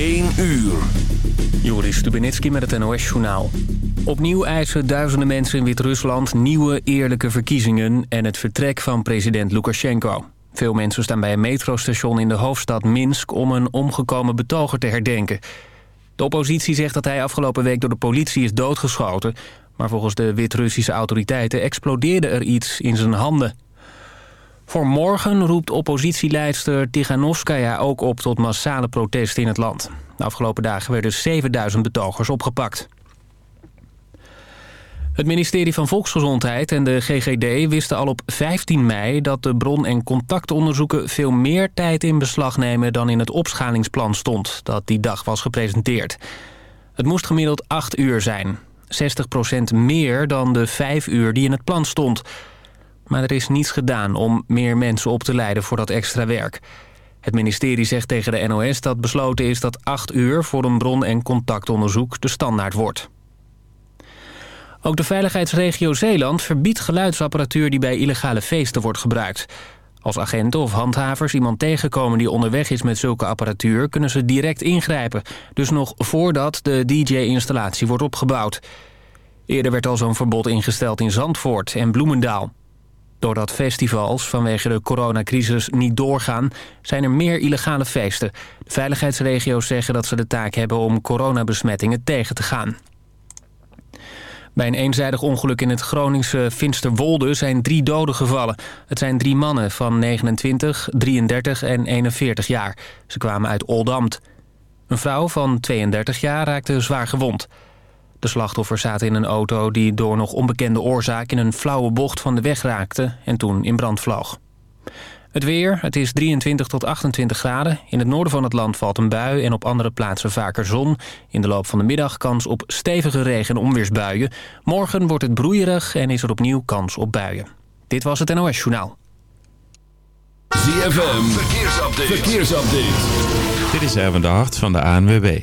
1 uur. Joris Stubenitski met het NOS-journaal. Opnieuw eisen duizenden mensen in Wit-Rusland nieuwe eerlijke verkiezingen... en het vertrek van president Lukashenko. Veel mensen staan bij een metrostation in de hoofdstad Minsk... om een omgekomen betoger te herdenken. De oppositie zegt dat hij afgelopen week door de politie is doodgeschoten... maar volgens de Wit-Russische autoriteiten explodeerde er iets in zijn handen. Voor morgen roept oppositieleidster Tiganovskaya ook op tot massale protesten in het land. De afgelopen dagen werden 7000 betogers opgepakt. Het ministerie van Volksgezondheid en de GGD wisten al op 15 mei... dat de bron- en contactonderzoeken veel meer tijd in beslag nemen... dan in het opschalingsplan stond, dat die dag was gepresenteerd. Het moest gemiddeld 8 uur zijn. 60% meer dan de 5 uur die in het plan stond. Maar er is niets gedaan om meer mensen op te leiden voor dat extra werk. Het ministerie zegt tegen de NOS dat besloten is dat 8 uur... voor een bron- en contactonderzoek de standaard wordt. Ook de veiligheidsregio Zeeland verbiedt geluidsapparatuur... die bij illegale feesten wordt gebruikt. Als agenten of handhavers iemand tegenkomen die onderweg is met zulke apparatuur... kunnen ze direct ingrijpen, dus nog voordat de DJ-installatie wordt opgebouwd. Eerder werd al zo'n verbod ingesteld in Zandvoort en Bloemendaal. Doordat festivals vanwege de coronacrisis niet doorgaan... zijn er meer illegale feesten. De veiligheidsregio's zeggen dat ze de taak hebben om coronabesmettingen tegen te gaan. Bij een eenzijdig ongeluk in het Groningse Finsterwolde zijn drie doden gevallen. Het zijn drie mannen van 29, 33 en 41 jaar. Ze kwamen uit Oldamt. Een vrouw van 32 jaar raakte zwaar gewond. De slachtoffers zaten in een auto die door nog onbekende oorzaak... in een flauwe bocht van de weg raakte en toen in brand vloog. Het weer, het is 23 tot 28 graden. In het noorden van het land valt een bui en op andere plaatsen vaker zon. In de loop van de middag kans op stevige regen- en onweersbuien. Morgen wordt het broeierig en is er opnieuw kans op buien. Dit was het NOS Journaal. ZFM, verkeersupdate. verkeersupdate. Dit is Erwin de Hart van de ANWB.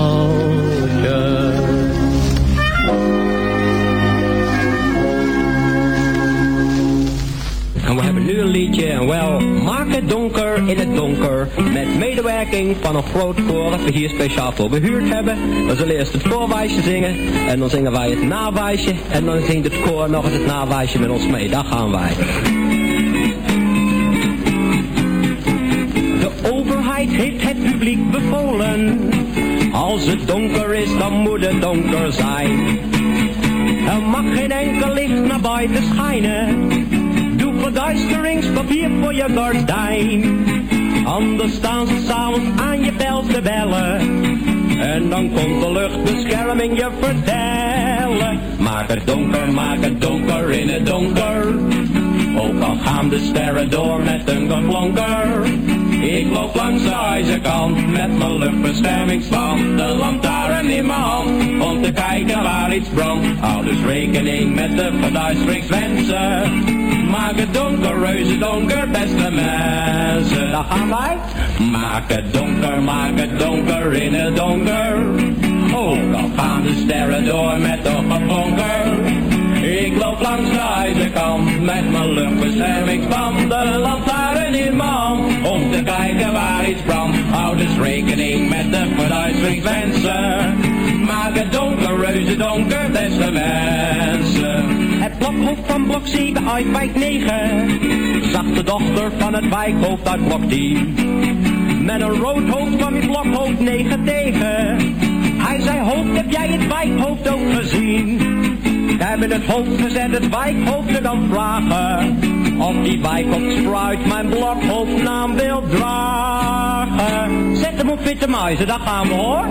En we hebben nu een liedje, en wel, maak het donker in het donker. Met medewerking van een groot koor dat we hier speciaal voor behuurd hebben. We zullen eerst het voorwijsje zingen, en dan zingen wij het nawijsje. En dan zingt het koor nog eens het nawijsje met ons mee. Daar gaan wij. De overheid heeft het publiek bevolen. Als het donker is, dan moet het donker zijn. Er mag geen enkel licht naar buiten schijnen. Verduisteringspapier voor je gordijn. Anders staan ze s'avonds aan je bel te bellen. En dan komt de luchtbescherming je vertellen. Maak het donker, maak het donker in het donker. Ook al gaan de sterren door met een geklonker. Ik loop langs de ijzerkant met mijn luchtbeschermingsband. De lantaarn in mijn hand om te kijken waar iets brandt. Hou dus rekening met de verduisteringswensen. Maak het donker, reuze donker, beste mensen. Daar gaan wij. Maak het donker, maak het donker in het donker. Ook al gaan de sterren door met een geklonker. Ik loop langs de ijzerkant met mijn luchtbeschermingsband. De lantaarn om te kijken waar iets brandt. Hou dus rekening met de verduisteringswensen. Maak het donker, reuze donker, beste mensen. Het blokhoofd van blok 7 uit wijk 9 zag de dochter van het wijkhoofd uit blok 10. Met een rood hoofd kwam het blokhoofd 9 tegen. Hij zei, hoofd, heb jij het wijkhoofd ook gezien? Ik heb in het hoofd gezet het wijkhoofd te dan vragen. Of die wijkhoofd spruit mijn blokhoofdnaam wil dragen. Zet hem op witte muizen, daar gaan we hoor.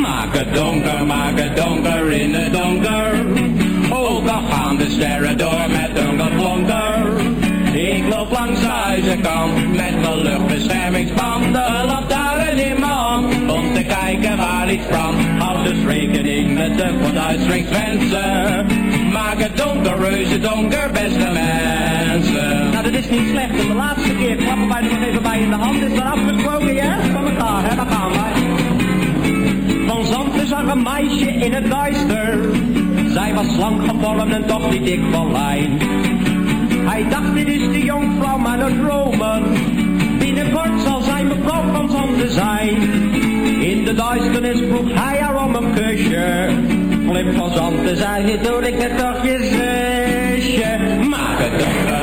Maak het donker, maak het donker in het donker. Ook al gaan de sterren door met een geklonker. Ik loop langs de ijzerkant met mijn luchtbeschermingsband. De lantaarn in mijn om te kijken waar iets brandt. Houd dus rekening met de verduisteringswensen. Maak het donker, reuze donker, beste mensen. Nou, dat is niet slecht. De laatste keer klappen wij nog even bij in de hand. Is dat afgesproken, ja? Van elkaar, hè? Daar gaan wij. Van Zanten zag een meisje in het duister. Zij was slank gevormd en toch niet dik van lijn. Hij dacht, dit is de jonkvrouw maar het dromen. Binnenkort zal zij mevrouw van Zanten zijn. In de duisternis vroeg hij haar om een kusje. Flip van Zanten zei, doe ik net toch je zusje. Het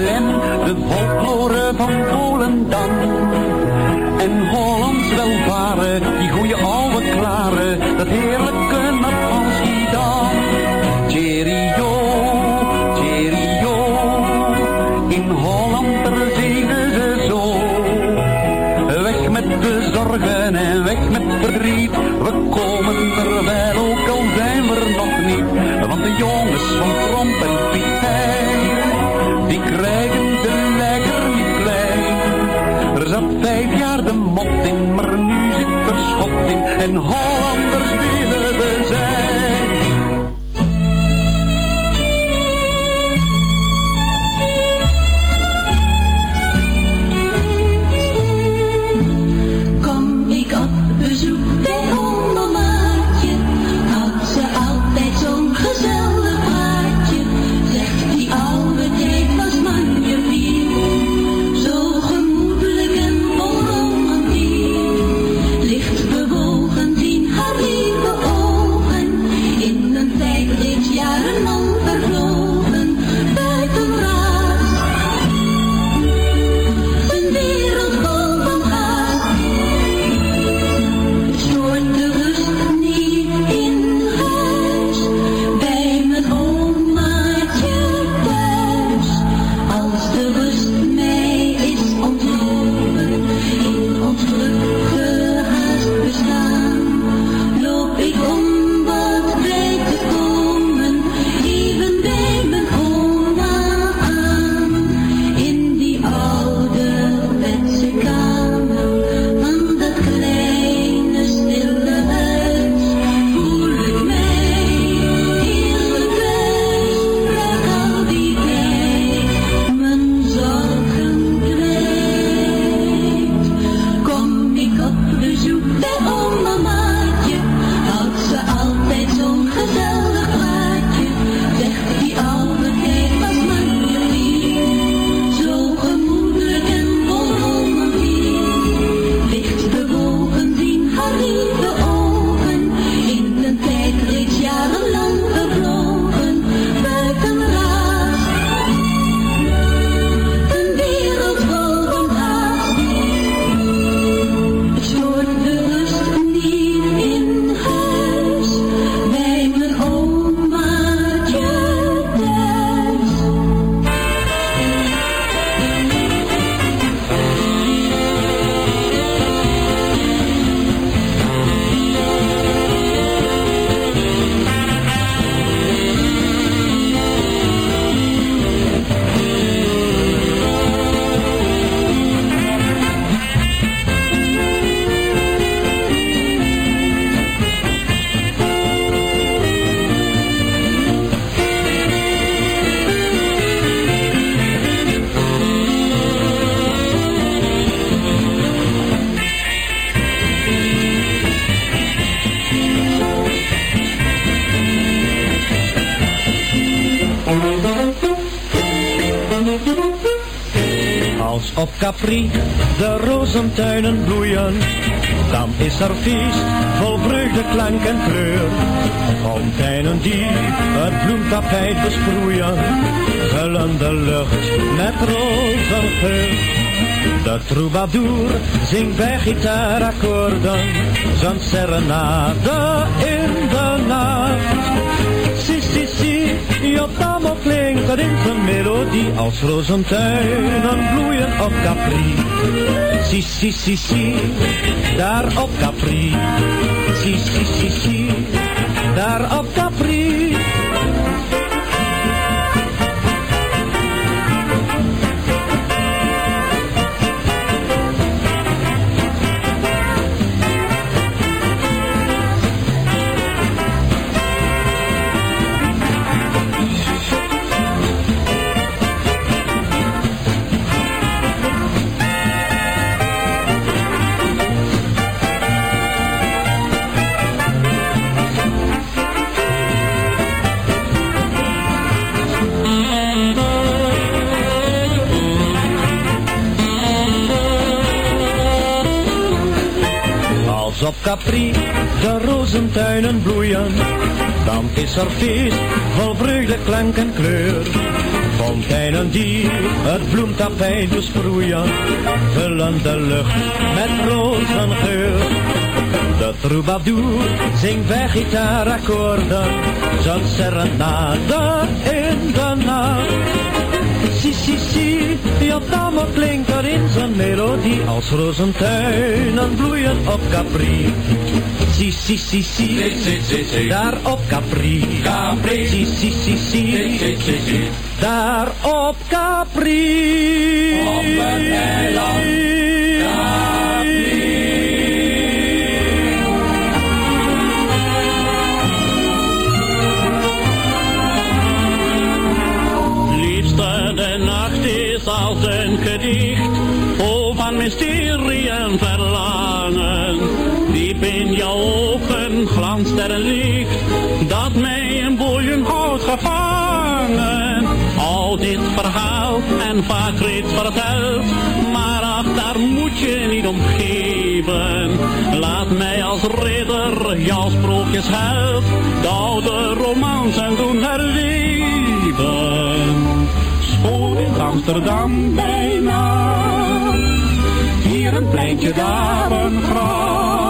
KLM, de folklore van Volendam. En En Hollanders willen De rozentuinen bloeien, dan is er feest vol vreugde, klank en kleur. Fonteinen die het bloemtapijt besproeien, vullen de lucht met rozengeur. De troubadour zingt bij gitaarakkoorden zijn serenade in de nacht. Si, si, si, Jotamo klinkt er in melodie als rozentuinen bloeien op Capri. Si, si, si, si, daar op Capri. Si, si, si, si, daar op Capri. Op Capri de rozentuinen bloeien, dan is er feest vol vreugde, klank en kleur. Fonteinen die het bloemtapijt besproeien, vullen de lucht met rozengeur. De troubadour zingt bij gitaarakkoorden, zijn serenade Jotamo klinkt er in zijn melodie als rozentuinen bloeien op Capri. Si, si, si, si, daar op Capri. Capri. Si, si, si, si, daar op Capri. Op een eiland. Ogen glanst er een licht, dat mij in boeien houdt gevangen. Al dit verhaal en vaak reeds verteld, maar ach, daar moet je niet om geven. Laat mij als ridder jouw sprookjes helpt, de oude romans en doen herleven. Schoon in Amsterdam bijna, hier een pleintje, daar een graf.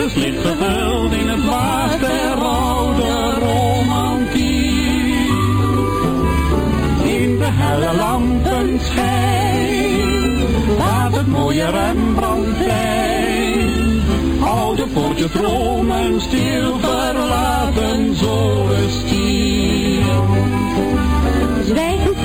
Alles ligt gevuld in het waas der oude romantiek. In de helle lampen schijn, laat het mooie Rembrandtplein. Oude poortjes dromen stil verlaten, zo. Zwijgend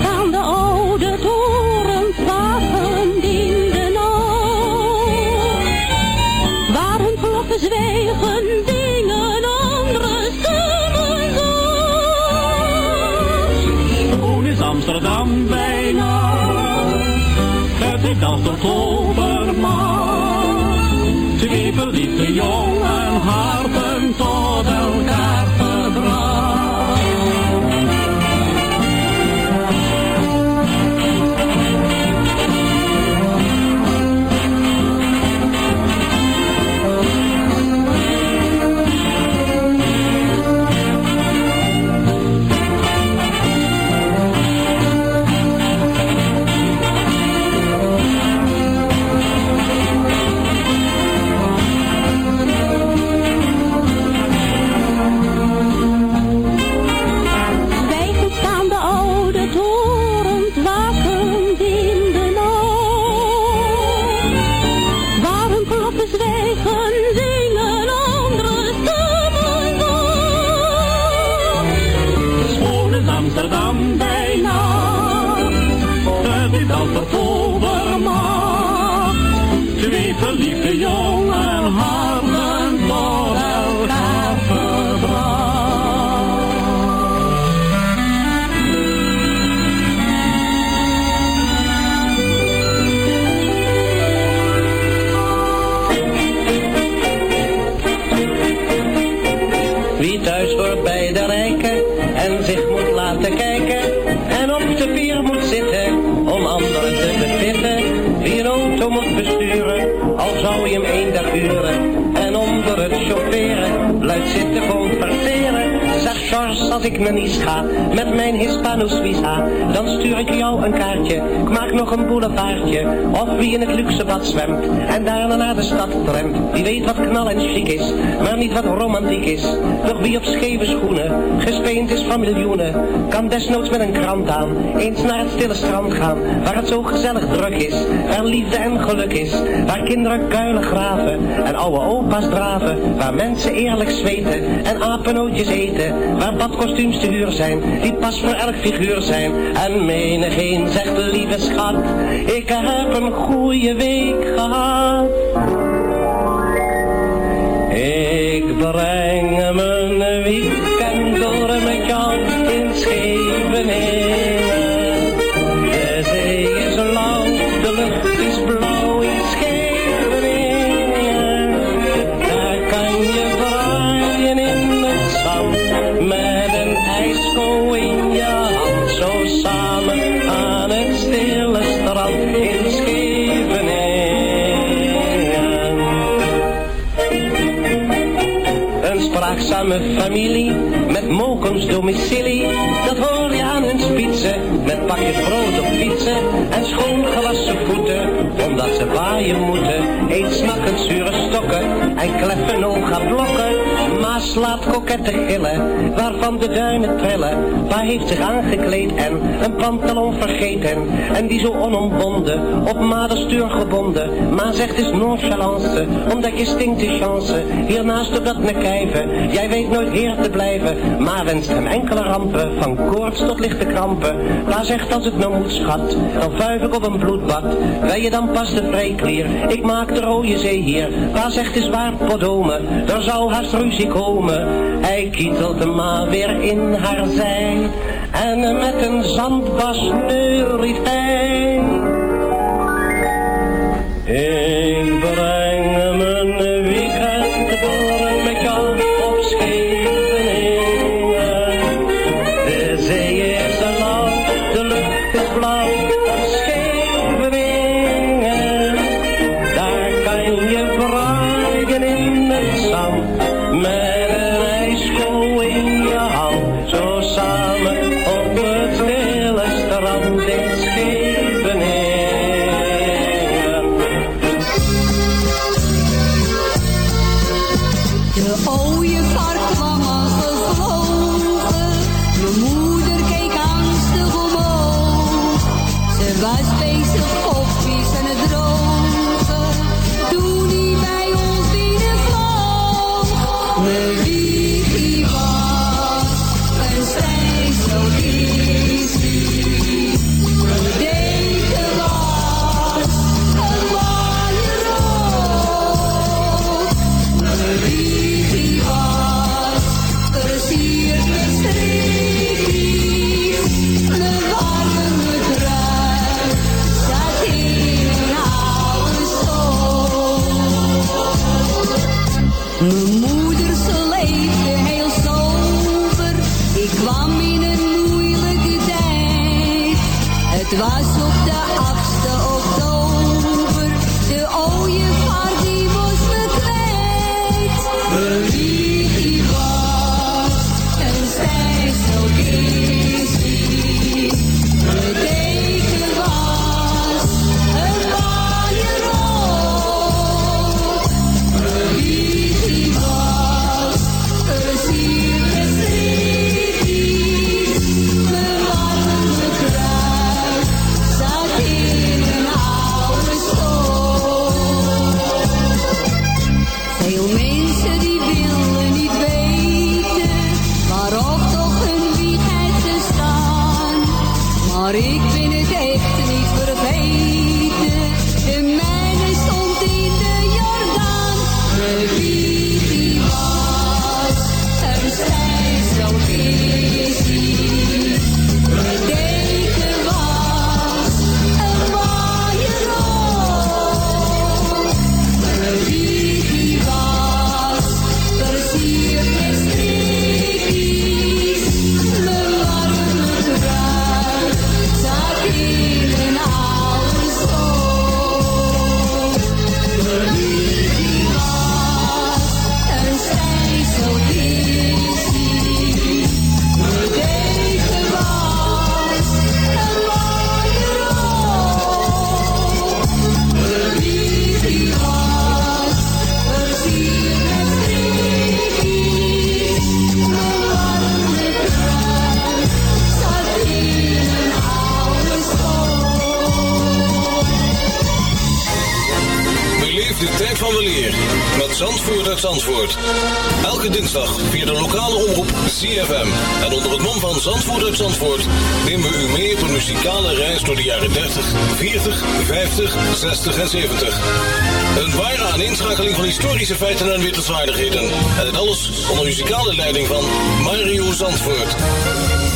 en daarna naar de stad tremt. Wie weet wat knal en chic is, maar niet wat romantiek is. Nog wie op is miljoenen, kan desnoods met een krant aan, eens naar het stille strand gaan, waar het zo gezellig druk is, waar liefde en geluk is, waar kinderen kuilen graven en oude opa's draven, waar mensen eerlijk zweten en apennootjes eten, waar badkostuums te huur zijn, die pas voor elk figuur zijn. En menigeen zegt lieve schat, ik heb een goede week gehad. Spraakzame familie met mokums domicilie. Dat hoor je aan hun spitsen met pakjes brood op fietsen en schoon gewassen voeten. Omdat ze waaien moeten, eet snakkend zure stokken en kleffen oga blokken. Ma slaat kokette gillen, waarvan de duinen trillen. Pa heeft zich aangekleed en een pantalon vergeten. En die zo onomwonden, op ma stuur gebonden. Ma zegt is nonchalance, omdat je stinkt de chance. Hiernaast op dat nekijven, jij weet nooit heer te blijven. Ma wenst hem enkele rampen, van koorts tot lichte krampen. Pa zegt als het nou moet schat, dan vuif ik op een bloedbad. Wij je dan pas de vrijklier, ik maak de rode zee hier. Pa zegt is waar podome, er zou haast ruzie komen. Hij kietelt de ma weer in haar zij. En met een zandbas neuriet hij. Breng stille strand 50, 60 en 70. Een ware aaninschakeling van historische feiten en wittelswaardigheden. En het alles onder muzikale leiding van Mario Zandvoort.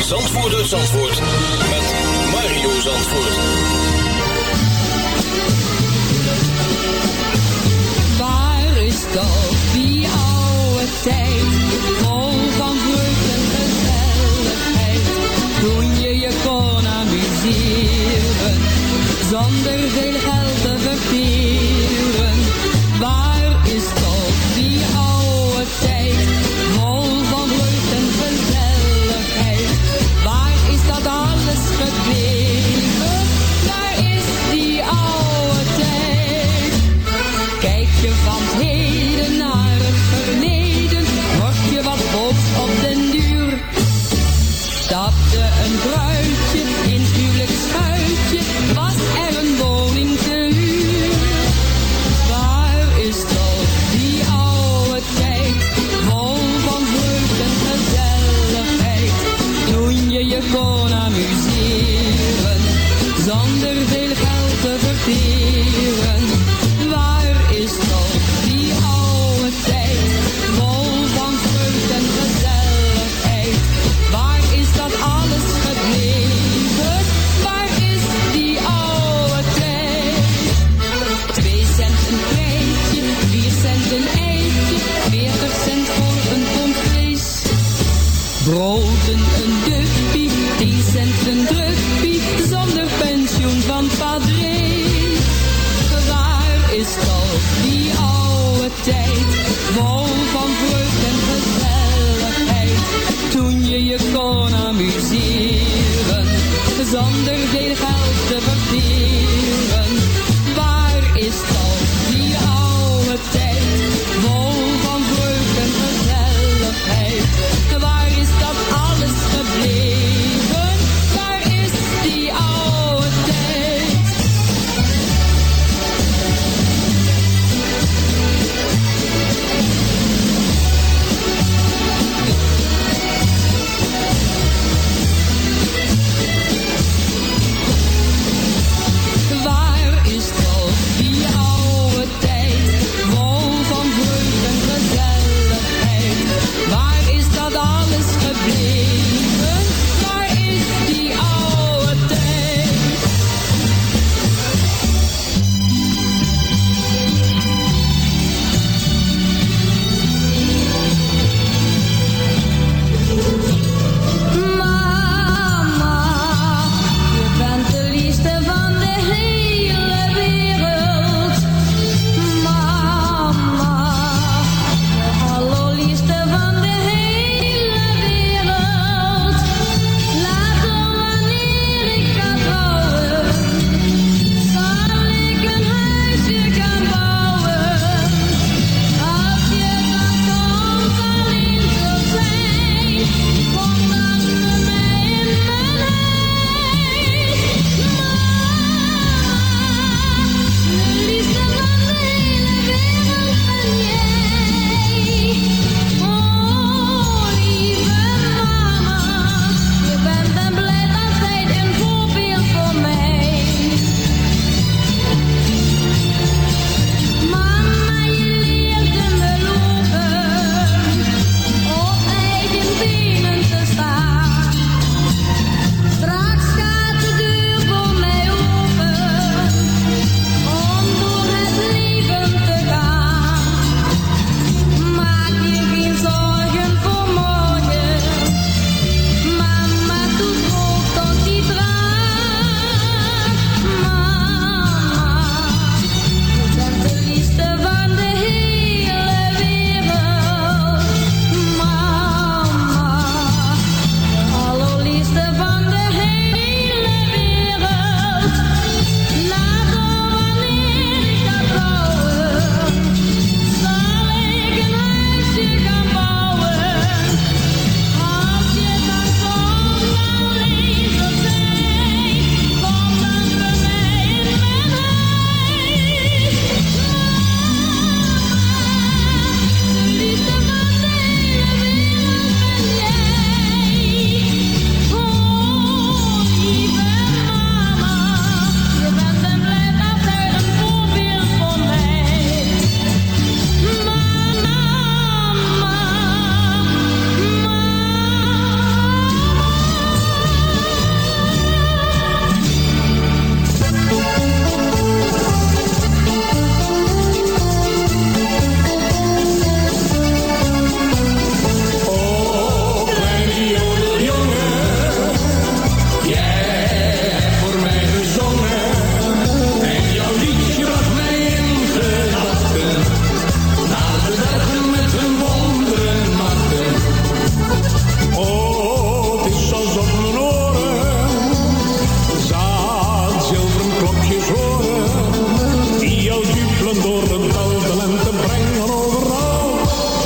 Zandvoort uit Zandvoort met Mario Zandvoort.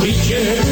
preacher.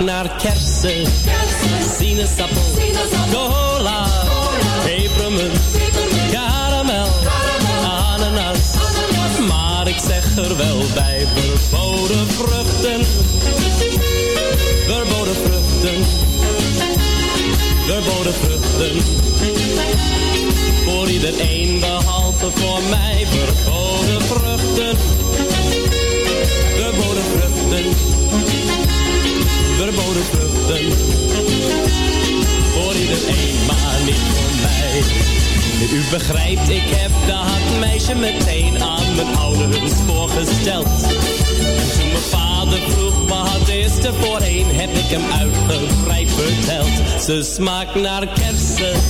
narcat begrijpt, ik heb dat meisje meteen aan mijn ouders voorgesteld. En toen mijn vader vroeg wat is er voorheen, heb ik hem uitgevrijd verteld. Ze smaakt naar kersen,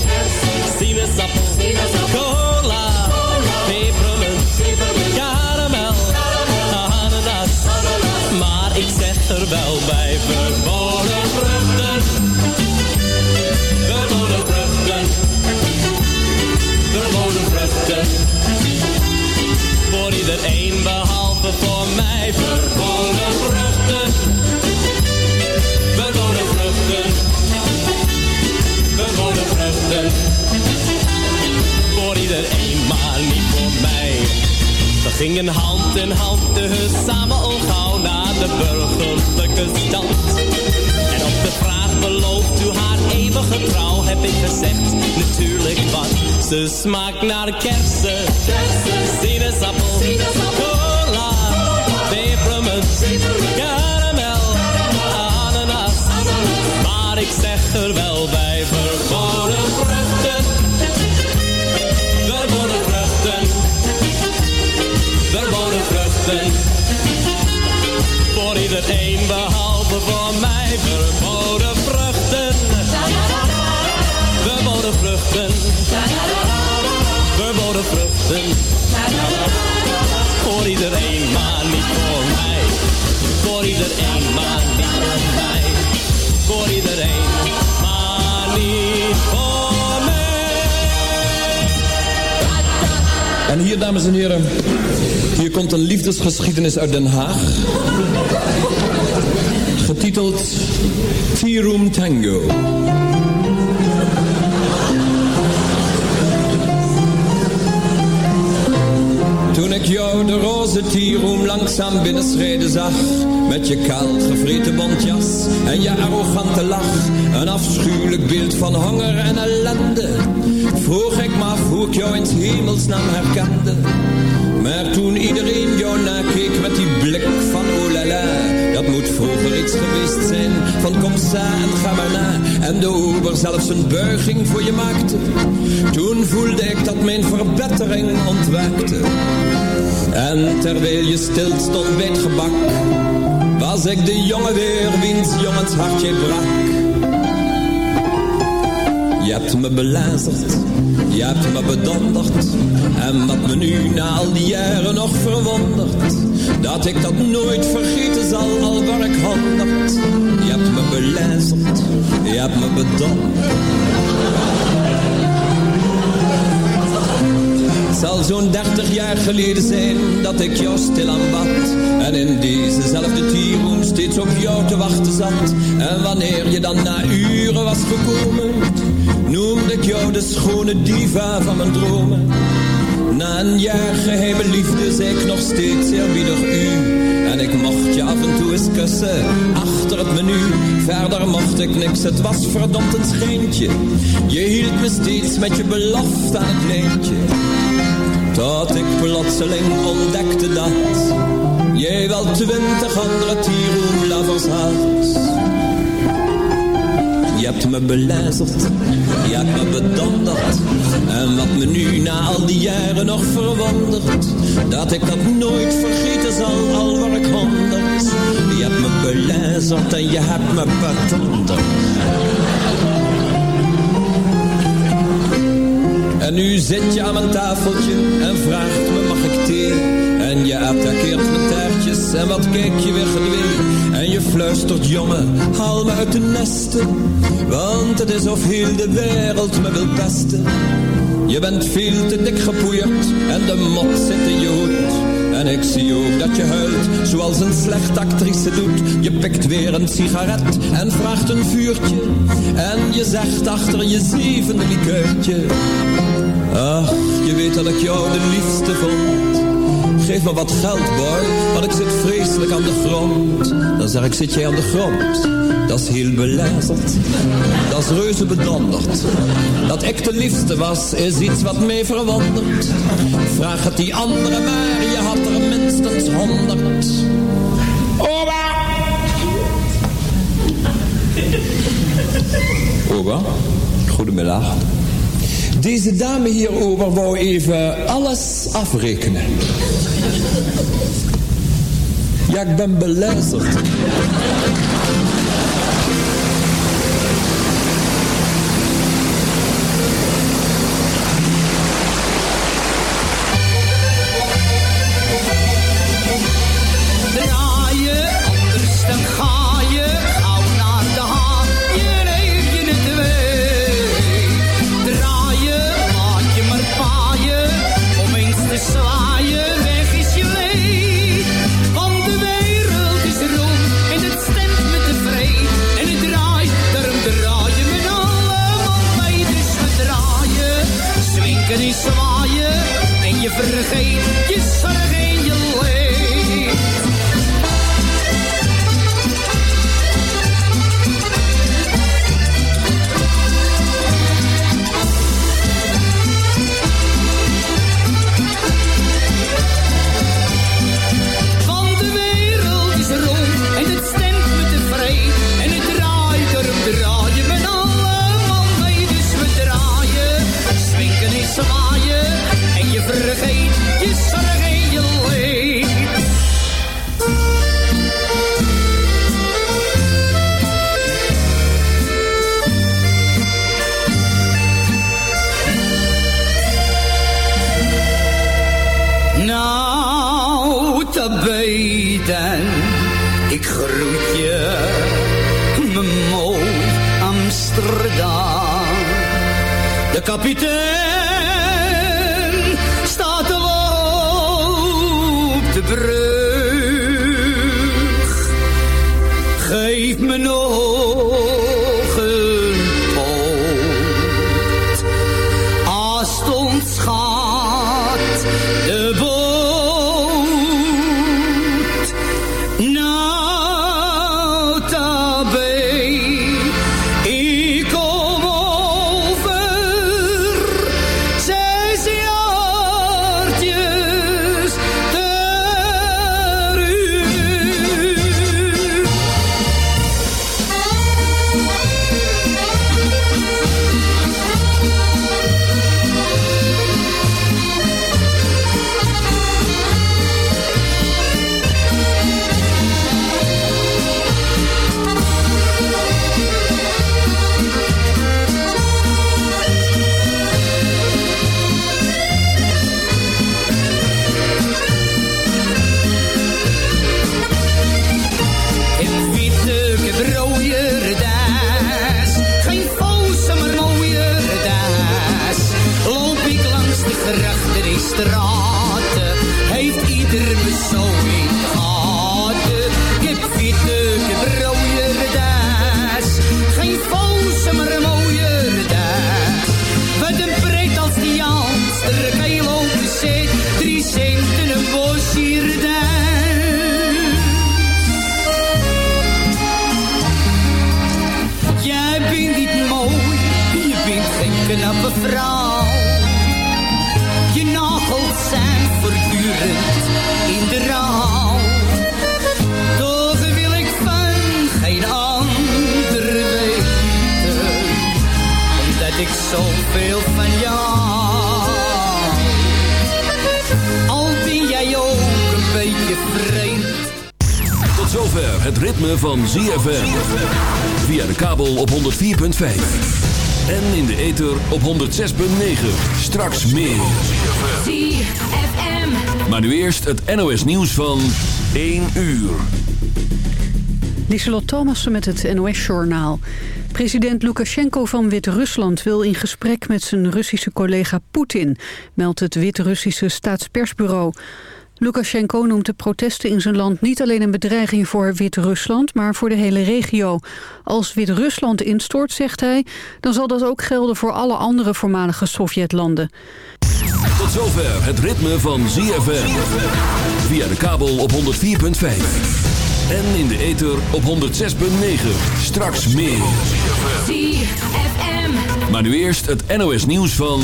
sinaasappel, cola, pepermunt, karamel, ananas. Maar ik zeg er wel bij voor. Gingen hand in hand de samen al gauw naar de burgerlijke stad. En op de vraag verloopt u haar eeuwige trouw, heb ik gezegd, natuurlijk wat. Ze smaakt naar kersen, kersen. sinaasappel, cola, pepermunt, caramel, ananas. ananas. Maar ik zeg er wel bij, één behalve voor mij verboden vruchten. Verboden vruchten. Verboden vruchten. Voor iedereen, maar niet voor mij. Voor iedereen, maar niet voor mij. Voor iedereen, maar niet voor mij. En hier, dames en heren, hier komt een liefdesgeschiedenis uit Den Haag. Getiteld Tea Room Tango. Toen ik jou de roze tieroem langzaam binnenschreden zag Met je kaal gevreten bontjas en je arrogante lach Een afschuwelijk beeld van honger en ellende Vroeg ik me af hoe ik jou in 's hemelsnaam herkende. Maar toen iedereen jou nakeek met die blik van oh la la Dat moet vroeger iets geweest zijn. Van kom sa en ga maar na. En de ober zelfs een buiging voor je maakte. Toen voelde ik dat mijn verbetering ontwaakte. En terwijl je stil stond bij het gebak, was ik de jongen weer wiens jongens hartje brak. Je hebt me belazerd, je hebt me bedonderd. En wat me nu na al die jaren nog verwondert, dat ik dat nooit vergeten zal, al waar ik honderd. Je hebt me belazerd, je hebt me bedonderd. Zal zo'n dertig jaar geleden zijn dat ik jou stil aanbad. En in dezezelfde tierroom steeds op jou te wachten zat. En wanneer je dan na uren was gekomen, noemde ik jou de schone diva van mijn dromen. Na een jaar geheime liefde zei ik nog steeds eerbiedig u. En ik mocht je af en toe eens kussen, achter het menu. Verder mocht ik niks, het was verdomd een schijntje. Je hield me steeds met je belofte aan het lijntje. Tot ik plotseling ontdekte dat jij wel twintig andere tieroenlavers had. Je hebt me belazerd, je hebt me bedonderd. En wat me nu na al die jaren nog verwondert, dat ik dat nooit vergeten zal, al waar ik honderd. Je hebt me belazerd en je hebt me bedonderd. En nu zit je aan mijn tafeltje en vraagt me mag ik thee? En je attaqueert mijn taartjes en wat kijk je weer gedwee? En je fluistert jongen, haal me uit de nesten. Want het is of heel de wereld me wil pesten. Je bent veel te dik gepoeierd en de mot zit in je hoed. En ik zie ook dat je huilt, zoals een slechte actrice doet. Je pikt weer een sigaret en vraagt een vuurtje. En je zegt achter je zevende likeurtje. Ach, je weet dat ik jou de liefste vond. Geef me wat geld, boy, want ik zit vreselijk aan de grond. Dan zeg ik, zit jij aan de grond? Dat is heel belazerd. Dat is reuze bedonderd. Dat ik de liefste was, is iets wat mij verwondert. Vraag het die andere maar, je had er minstens honderd. Oba! Oba, goedemiddag. Deze dame hierover wou even alles afrekenen. Ja, ik ben beluisterd. 106.9. Straks meer. ZFM. Maar nu eerst het NOS nieuws van 1 uur. Lieselot Thomassen met het NOS-journaal. President Lukashenko van Wit-Rusland wil in gesprek met zijn Russische collega Poetin, meldt het Wit-Russische staatspersbureau. Lukashenko noemt de protesten in zijn land niet alleen een bedreiging voor Wit-Rusland, maar voor de hele regio. Als Wit-Rusland instort, zegt hij, dan zal dat ook gelden voor alle andere voormalige Sovjetlanden. Tot zover het ritme van ZFM. Via de kabel op 104.5. En in de ether op 106.9. Straks meer. ZFM. Maar nu eerst het NOS nieuws van...